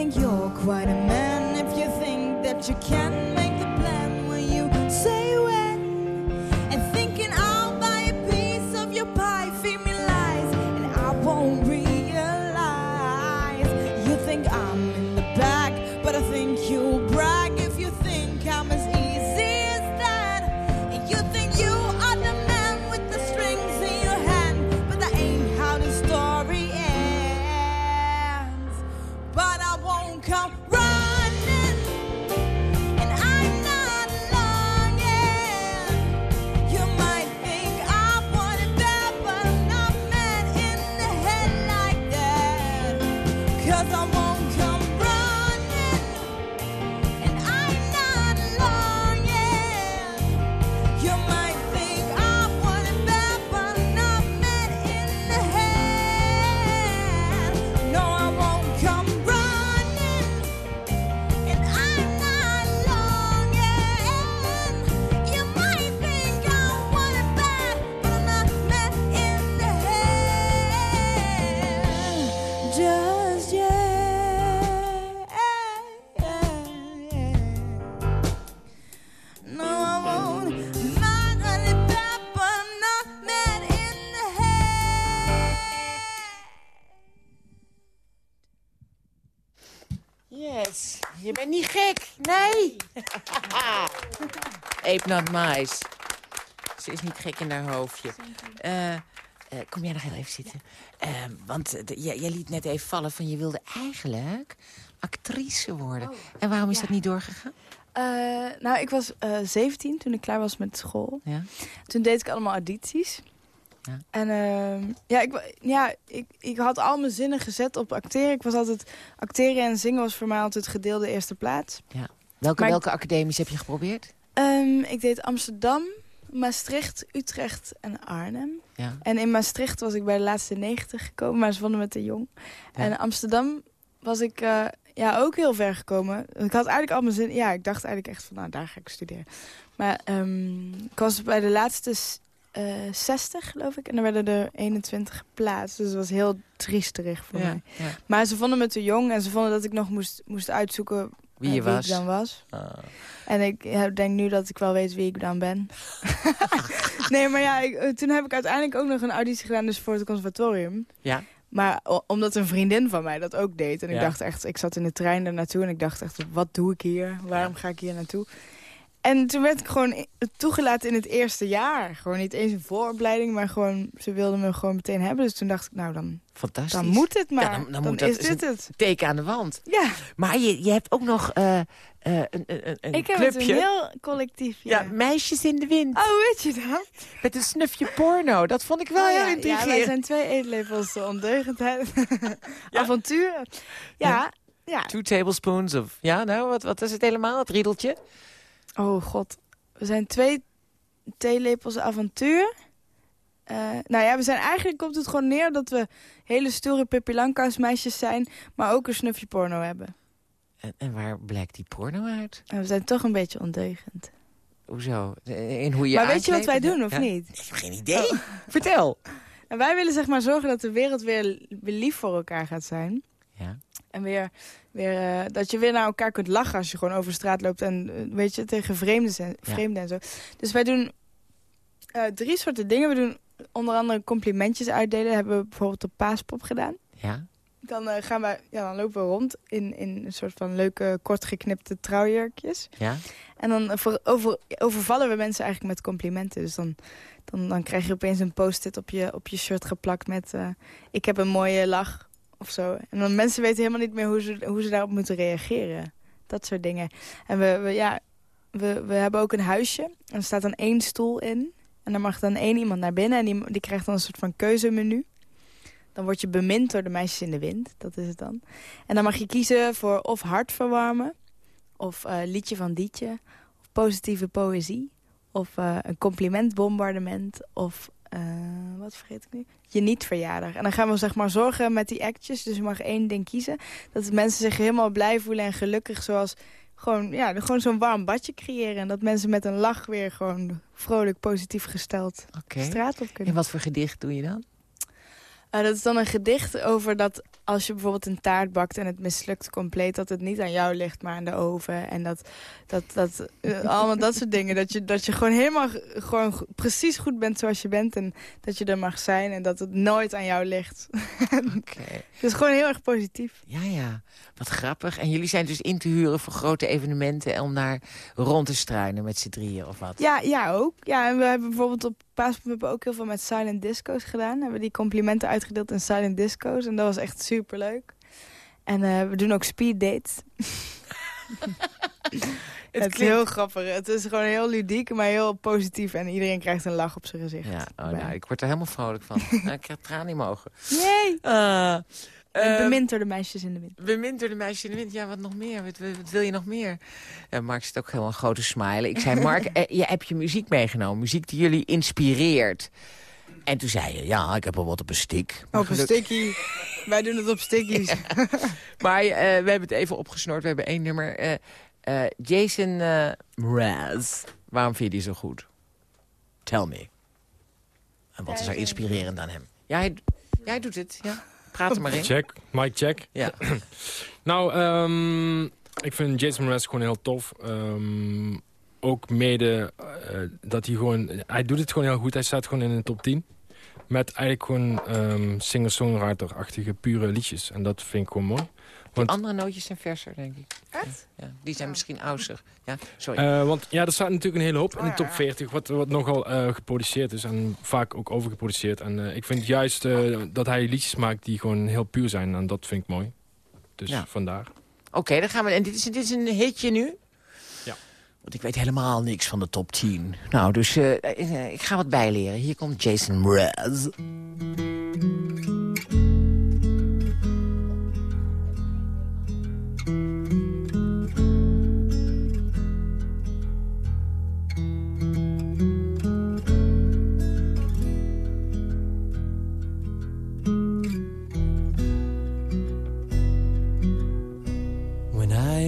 Think you're quite a man if you think that you can Not mais. Ze is niet gek in haar hoofdje. Eh, eh, kom jij nog heel even zitten? Eh, want de- jij, jij liet net even vallen van je wilde eigenlijk actrice worden. en waarom is dat niet doorgegaan? Nou, ik was eh 17 toen ik klaar was met school. Ja. Toen deed ik allemaal audities. Ja. En ehm, ja, ik, ja ik, ik had al mijn zinnen gezet op acteren. Ik was altijd... Acteren en zingen was voor mij altijd gedeelde eerste plaats. Ja. Welke, Maar welke academies heb je geprobeerd? Ehm, ik deed Amsterdam, Maastricht, Utrecht en Arnhem. Ja. En in Maastricht was ik bij de laatste 90 gekomen, maar ze vonden me te jong. En in Amsterdam was ik eh, ja, ook heel ver gekomen. Ik had eigenlijk al mijn zin... Ja, ik dacht eigenlijk echt van, nou, daar ga ik studeren. Maar ehm, ik was bij de laatste s- eh 60, geloof ik. En er werden er 21 geplaatst. Dus het was heel triesterig voor Ja, mij. ja. Maar ze vonden me te jong en ze vonden dat ik nog moest, moest uitzoeken Wie je was. ik dan was. Ah. En ik denk nu dat ik wel weet wie ik dan ben. nee, maar ja, ik, eh, toen heb ik uiteindelijk ook nog een auditie gedaan dus voor het conservatorium. Ja. Maar omdat een vriendin van mij dat ook deed. En ik Ja. dacht echt, ik zat in de trein daar naartoe en ik dacht echt, wat doe ik hier? Waarom ga ik hier naartoe? En toen werd ik gewoon toegelaten in het eerste jaar. Gewoon niet eens een vooropleiding, maar gewoon, ze wilden me gewoon meteen hebben. Dus toen dacht ik, nou dan, Fantastisch. dan moet het maar. Ja, dan, dan, moet dat is dit het. teken aan de wand. Ja, Maar je, je hebt ook nog eh, eh, een, een, een ik heb het een heel collectief. Ja, Ja. meisjes in de wind. Oh, weet je dat? Met een snufje porno. Dat vond ik wel Oh heel ja, ja, intrigerend. wij zijn twee eetlepels ondeugendheid. Avonturen. Ja, ja. Two tablespoons of... Ja, nou, wat, wat is het helemaal, het riedeltje? Oh god. We zijn twee theelepels avontuur. Eh, nou ja, we zijn eigenlijk komt het gewoon neer dat we hele stoere Pippi Langkous meisjes zijn, maar ook een snufje porno hebben. En, en waar blijkt die porno uit? En we zijn toch een beetje ondeugend. Hoezo? In hoe je maar weet je wat wij doen, of Ja? niet? Ik heb geen idee. Vertel. En wij willen zeg maar zorgen dat de wereld weer, weer lief voor elkaar gaat zijn. Ja. En weer, weer, eh, dat je weer naar elkaar kunt lachen als je gewoon over straat loopt. En eh, weet je, tegen vreemden, en, vreemden en zo. Dus wij doen eh, drie soorten dingen. We doen onder andere complimentjes uitdelen. hebben we bijvoorbeeld op Paaspop gedaan. Ja. Dan, gaan we, ja, dan lopen we rond in, in een soort van leuke, kort geknipte trouwjurkjes. Ja. En dan voor, over, overvallen we mensen eigenlijk met complimenten. Dus dan, dan, dan krijg je opeens een post-it op je, op je shirt geplakt met... ik heb een mooie lach zo. En dan mensen weten helemaal niet meer hoe ze, hoe ze daarop moeten reageren. Dat soort dingen. En we, we, ja, we, we hebben ook een huisje. En er staat dan één stoel in. En dan mag dan één iemand naar binnen. En die, die krijgt dan een soort van keuzemenu. Dan word je bemind door de meisjes in de wind. Dat is het dan. En dan mag je kiezen voor of hart verwarmen. Of eh, liedje van Dietje. Of positieve poëzie. Of eh, een complimentbombardement. Of, eh, wat vergeet ik nu? Je niet verjaardag. En dan gaan we zeg maar zorgen met die actjes. Dus je mag één ding kiezen. Dat mensen zich helemaal blij voelen en gelukkig. Zoals gewoon, ja, gewoon zo'n warm badje creëren. En dat mensen met een lach weer gewoon vrolijk positief gesteld de straat op kunnen. En wat voor gedicht doe je dan? Uh, dat is dan een gedicht over dat als je bijvoorbeeld een taart bakt en het mislukt compleet, dat het niet aan jou ligt, maar aan de oven. En dat, dat, dat uh, allemaal dat soort dingen. Dat je, dat je gewoon helemaal gewoon precies goed bent zoals je bent. En dat je er mag zijn en dat het nooit aan jou ligt. Oké. Dus gewoon heel erg positief. Ja, ja. Wat grappig. En jullie zijn dus in te huren voor grote evenementen... om daar rond te struinen met z'n drieën of wat? Ja, ja, ook. Ja, en we hebben bijvoorbeeld op Paaspop hebben we ook heel veel met silent disco's gedaan. We hebben die complimenten uitgedeeld in silent disco's. En dat was echt superleuk. En eh, we doen ook speed dates. het, is heel grappig. Het is gewoon heel ludiek, maar heel positief. En iedereen krijgt een lach op zijn gezicht. Ja, oh, nou, ik word er helemaal vrolijk van. nou, ik krijg tranen in mijn ogen. Yay! Uh, uh, bemind door de meisjes in de wind. Bemind door de meisjes in de wind. Ja, wat nog meer? Wat, wat wil je nog meer? Ja, Mark zit ook helemaal een grote smile. Ik zei, Mark, eh, je hebt je muziek meegenomen. Muziek die jullie inspireert. En toen zei je, ja, ik heb al wat op een stick. Op een sticky. Wij doen het op stickies. Ja. maar uh, we hebben het even opgesnord. We hebben één nummer. Uh, Jason Mraz. Waarom vind je die zo goed? Tell me. En wat is er inspirerend aan hem? Ja, hij, jij doet het, ja. Praat er maar in. Check, mic check. Ja. nou, um, ik vind Jason Mraz gewoon heel tof. Um, ook mede uh, dat hij gewoon... Hij doet het gewoon heel goed. Hij staat gewoon in de top 10. Met eigenlijk gewoon um, singer-songwriter-achtige pure liedjes. En dat vind ik gewoon mooi. Want, die andere nootjes zijn verser, denk ik. Echt? Ja, die zijn misschien ouder. Ja, sorry. Uh, want ja, er staat natuurlijk een hele hoop in de top 40... wat, wat nogal uh, geproduceerd is en vaak ook overgeproduceerd. En uh, ik vind juist dat hij liedjes maakt die gewoon heel puur zijn. En dat vind ik mooi. Dus ja. vandaar. Oké, okay, dan gaan we... En dit is, dit is een hitje nu? Ja. Want ik weet helemaal niks van de top 10. Nou, dus ik ga wat bijleren. Hier komt Jason Mraz.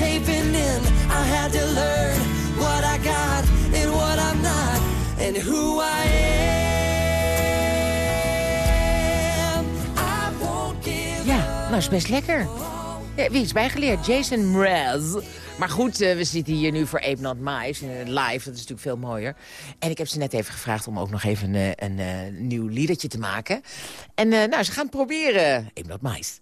caving in. I had to learn what I got and what I'm not, and who I am. I won't give Ja, nou is best lekker. Wie is bijgeleerd? Jason Mraz. Maar goed, eh, we zitten hier nu voor Ape Not eh, live, dat is natuurlijk veel mooier. En ik heb ze net even gevraagd om ook nog even eh, een eh, nieuw liedertje te maken. En nou, ze gaan proberen. Ape Not.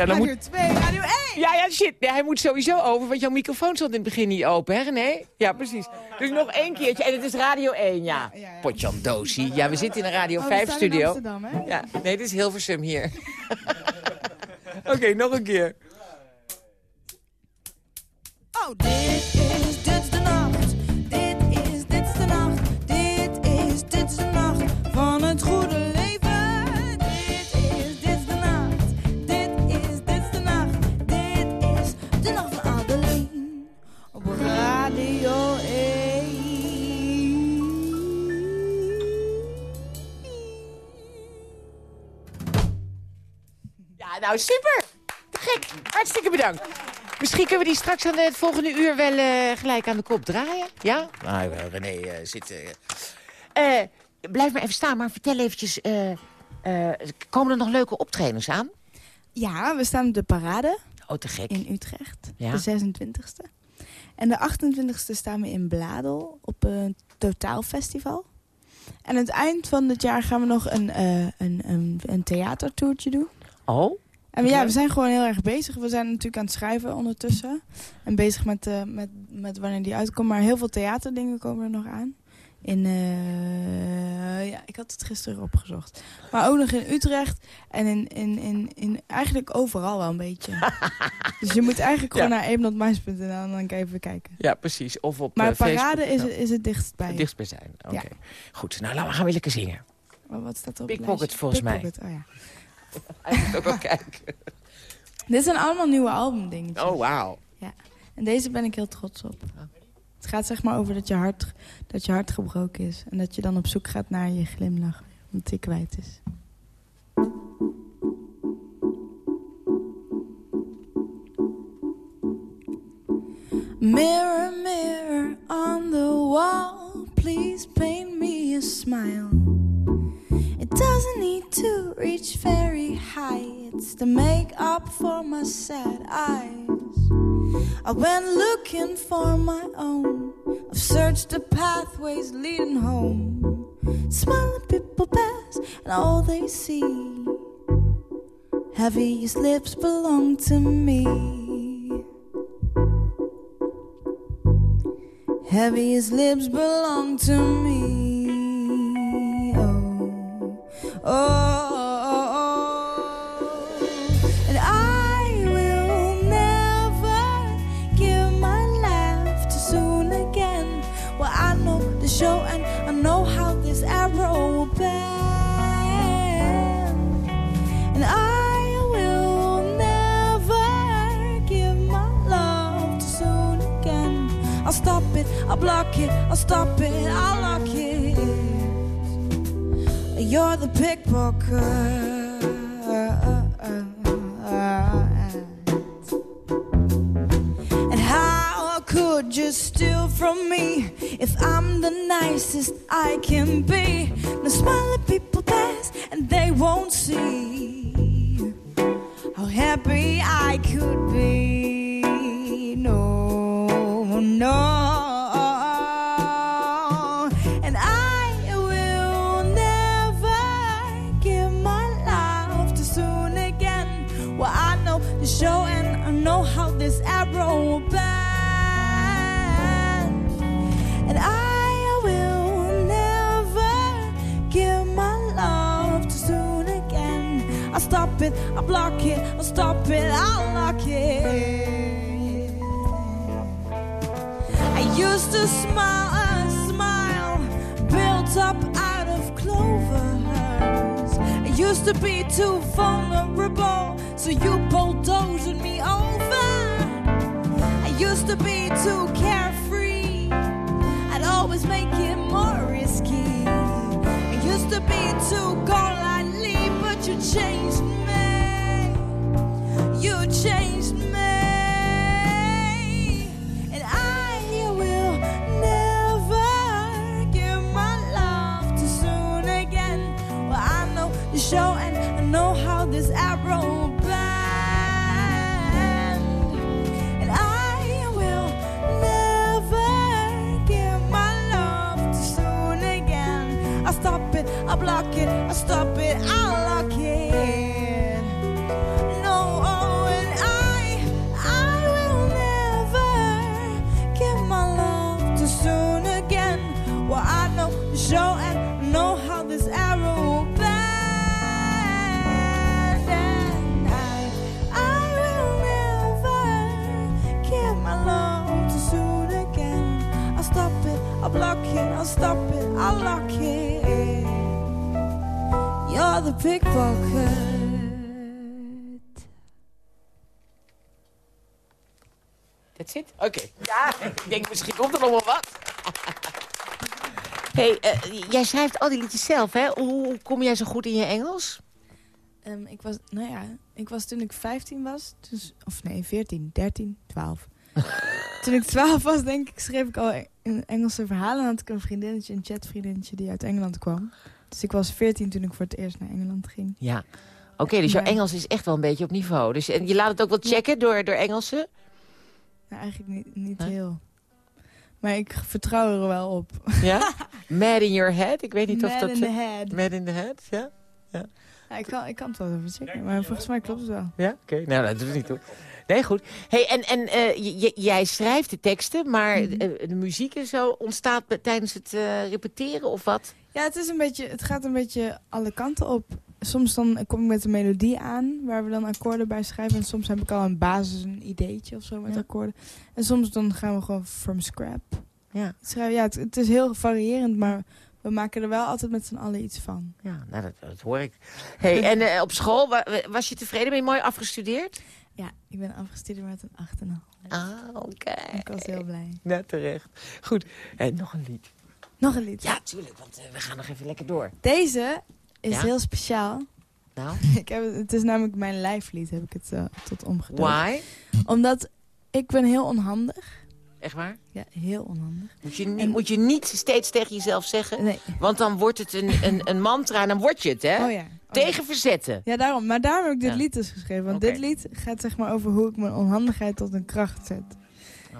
Ja, dan Radio moet... 2, Radio 1. Ja, ja, shit. Nee, hij moet sowieso open, want jouw microfoon stond in het begin niet open, hè René? Ja, precies. Dus nog één keertje. En het is Radio 1, ja. Potjandosi. Ja, we zitten in een Radio Oh, we staan in 5-studio. Amsterdam, hè? Ja, nee, dit is Hilversum hier. Oké, nog een keer. Oh, dit is nou super. Te gek. Hartstikke bedankt. Misschien kunnen we die straks aan het volgende uur wel eh, gelijk aan de kop draaien. Ja? Nou, eh, René eh, zit... eh, eh, blijf maar even staan, maar vertel eventjes... eh, eh, komen er nog leuke optredens aan? Ja, we staan op de parade. Oh, te gek. In Utrecht, Ja. de 26e. En de 28e staan we in Bladel op een totaalfestival. En aan het eind van het jaar gaan we nog een, eh een, een, een theatertoertje doen. Oh? En ja, we zijn gewoon heel erg bezig. We zijn natuurlijk aan het schrijven ondertussen. En bezig met, eh, met, met wanneer die uitkomt. Maar heel veel theaterdingen komen er nog aan. In, eh, ja, ik had het gisteren opgezocht. Maar ook nog in Utrecht. En in, in, in, in eigenlijk overal wel een beetje. dus je moet eigenlijk gewoon Ja. naar ebenotmais.nl en dan even kijken. Ja, precies. Of op Maar eh, parade Facebook. is, het- is het dichtst bij. Het dichtst bij zijn. Oké. Ja. Goed, nou laten we gaan weer lekker zingen. Oh, wat staat er op Pickpocket volgens mij. Pickpocket, oh ja. Moet ook wel kijken. Dit zijn allemaal nieuwe albumdingetjes. Oh, wauw. Ja. En deze ben ik heel trots op. Het gaat zeg maar over dat je hart, dat je hart gebroken is. En dat je dan op zoek gaat naar je glimlach. Omdat die kwijt is. Mirror, mirror on the wall, please paint me a smile. Doesn't need to reach very high, it's to make up for my sad eyes. I went looking for my own, I've searched the pathways leading home. Smiling people pass, and all they see. Heaviest lips belong to me. Heaviest lips belong to me. Used to be too carefree. I'd always make it more risky. I used to be too gone lightly, but you changed the pickpocket. That's it? Oké. Ja, ik denk misschien komt er nog wel wat. hey, eh, jij schrijft al die liedjes zelf, hè? Hoe, kom jij zo goed in je Engels? Ehm, ik was, nou ja, ik was toen ik 15 was, dus, of nee, 14, 13, 12. toen ik 12 was, denk ik, schreef ik al een Engelse verhalen. En had ik een vriendinnetje, een chatvriendinnetje die uit Engeland kwam. Dus ik was 14 toen ik voor het eerst naar Engeland ging. Ja. Oké, dus jouw Maar- Engels is echt wel een beetje op niveau. Dus, en je laat het ook wel checken door, door Engelsen? Nou, eigenlijk niet, niet heel. Maar ik vertrouw er wel op. Ja? Mad in your head? Ik weet niet of Mad dat... in the head. Mad in the head, ja? Ja, Ja, ik, kan, ik kan het wel even checken, maar volgens mij klopt het wel. ja? oké. Nou, dat doet het niet toe. Nee, goed. Hey, en en eh, jij schrijft de teksten, maar Mhm. de muziek en zo ontstaat tijdens het eh, repeteren of wat? Ja, het, is een beetje, het gaat een beetje alle kanten op. Soms dan kom ik met een melodie aan, waar we dan akkoorden bij schrijven. En soms heb ik al een basis, een ideetje of zo met Ja. akkoorden. En soms dan gaan we gewoon from scrap. Ja. Schrijven. Ja, het, het is heel variërend, maar we maken er wel altijd met z'n allen iets van. Ja, nou, dat, dat hoor ik. Hey, en eh, op school, wa- was je tevreden? Ben je mooi afgestudeerd? Ja, ik ben afgestudeerd met een 8,5. Ah, oké. Ik was heel blij. Net terecht. Goed. En nog een lied. Nog een lied. Ja, tuurlijk, want eh, we gaan nog even lekker door. Deze is Ja? heel speciaal. Nou, Ik heb, het het is namelijk mijn lijflied, heb ik het eh, tot omgedoopt. why? Omdat ik ben heel onhandig. Echt waar? Ja, heel onhandig. Moet je, En- moet je niet steeds tegen jezelf zeggen, Nee. want dan wordt het een, een, een mantra en dan word je het, hè? Oh ja. Oh ja. Tegen verzetten. Ja, daarom. Maar daarom heb ik dit Ja. lied dus geschreven. Want dit lied gaat zeg maar over hoe ik mijn onhandigheid tot een kracht zet.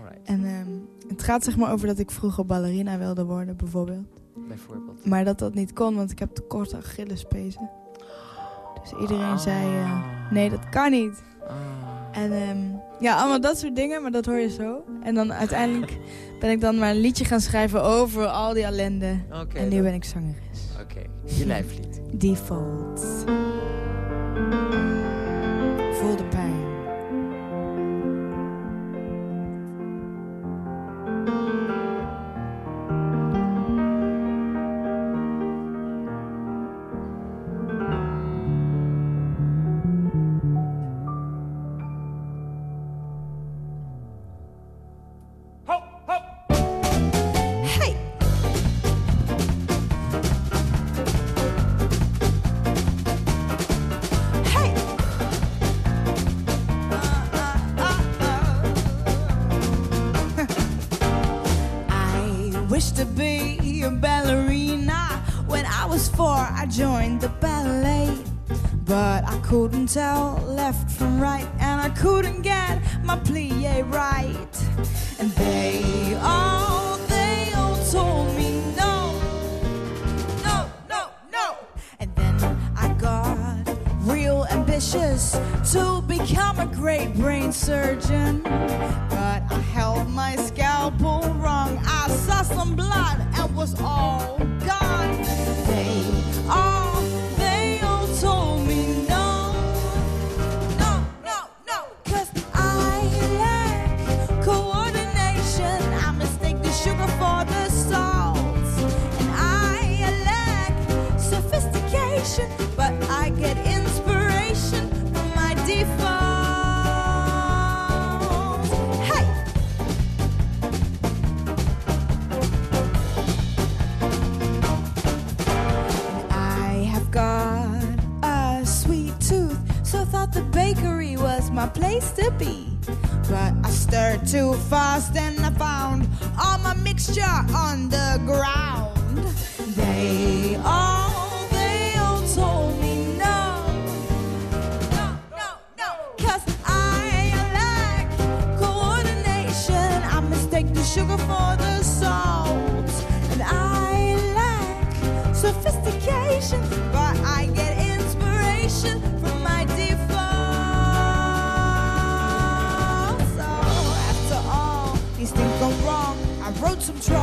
Alright, En ehm, het gaat zeg maar over dat ik vroeger ballerina wilde worden, bijvoorbeeld. bijvoorbeeld. Maar dat dat niet kon, want ik heb te korte Achillespezen. Dus iedereen zei, eh, nee, dat kan niet. Ah. En ehm, ja, allemaal dat soort dingen, maar dat hoor je zo. En dan uiteindelijk ben ik dan maar een liedje gaan schrijven over al die ellende. En nu dan- ben ik zangeres. Oké, je lijflied. Default. Voel de pijn. Couldn't tell left from right, and I couldn't get my plie right. And they all, they all told me no, no, no, no. And then I got real ambitious to become a great brain surgeon.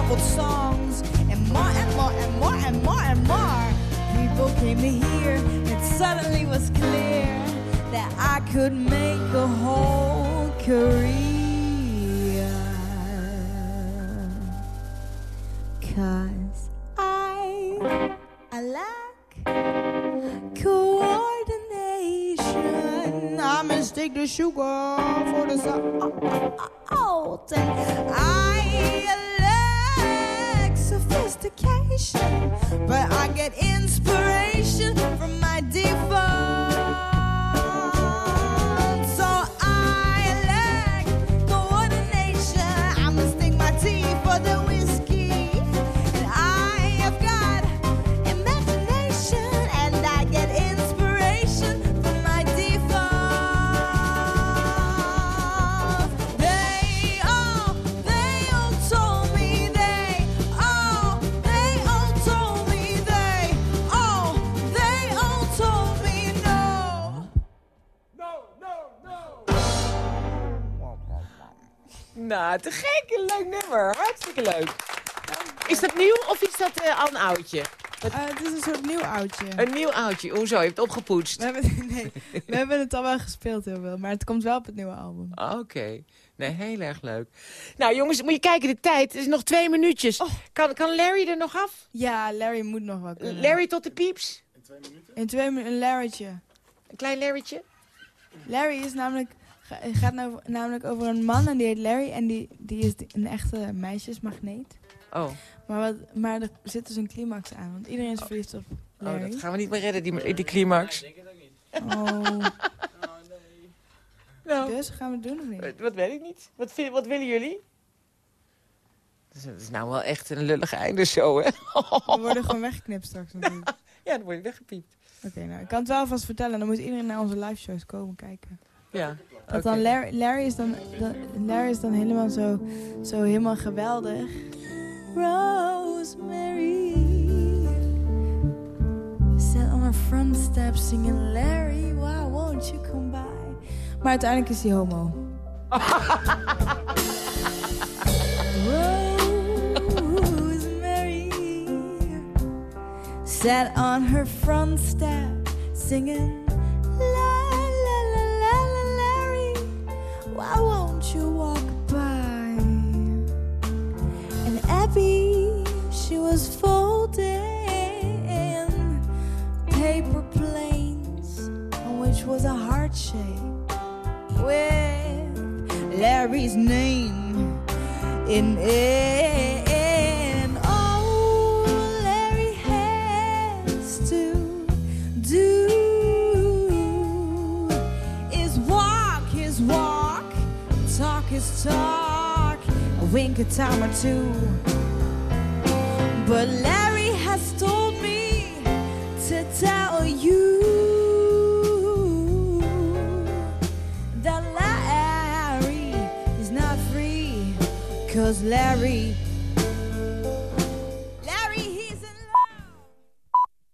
Wrote songs. And more and more and more and more and more. People came to hear. It suddenly was clear that I could make a whole career. Cause I, I lack coordination. I mistake the sugar for the salt. And get inspiration Nou, te gek. Een leuk nummer. Hartstikke leuk. Is dat nieuw of is dat eh, al een oudje? Eh, het is een soort nieuw oudje. Een nieuw oudje. Hoezo? Je hebt het opgepoetst. We hebben, nee, we hebben het al wel gespeeld heel veel, maar het komt wel op het nieuwe album. Ah, Oké. Nee, heel erg leuk. Nou jongens, moet je kijken, de tijd. Het is nog twee minuutjes. Kan, kan Larry er nog af? Ja, Larry moet nog wel kunnen. Larry tot de pieps? In twee minuten een Larrytje. Een klein Larrytje? Larry is namelijk, ga- gaat nou, namelijk over een man en die heet Larry en die, die is een echte meisjesmagneet. Oh. Maar, wat, maar er zit dus een climax aan, want iedereen is verliefd op Oh, dat gaan we niet meer redden, die, die climax. Oh. Nou. Dus gaan we het doen of niet? Wat, wat weet ik niet. Wat, vind- wat willen jullie? Dat is, dat is nou wel echt een lullig einde zo, hè? We worden gewoon weggeknipt straks natuurlijk. Ja, dan word je weggepiept. Oké, nou, ik kan het wel alvast vertellen. Dan moet iedereen naar onze live shows komen kijken. Ja. Dat dan Larry, Larry, is dan, dan- Larry is dan helemaal zo, zo helemaal geweldig. Rosemary Sat on her front step singing Larry, why won't you come by? Maar uiteindelijk is hij homo. Rosemary sat on her front step singing why won't you walk by? And Abby, she was folding paper planes which was a heart shape with Larry's name in it. Talk a wink a time or two. But Larry has told me to tell you that Larry is not free. Cause Larry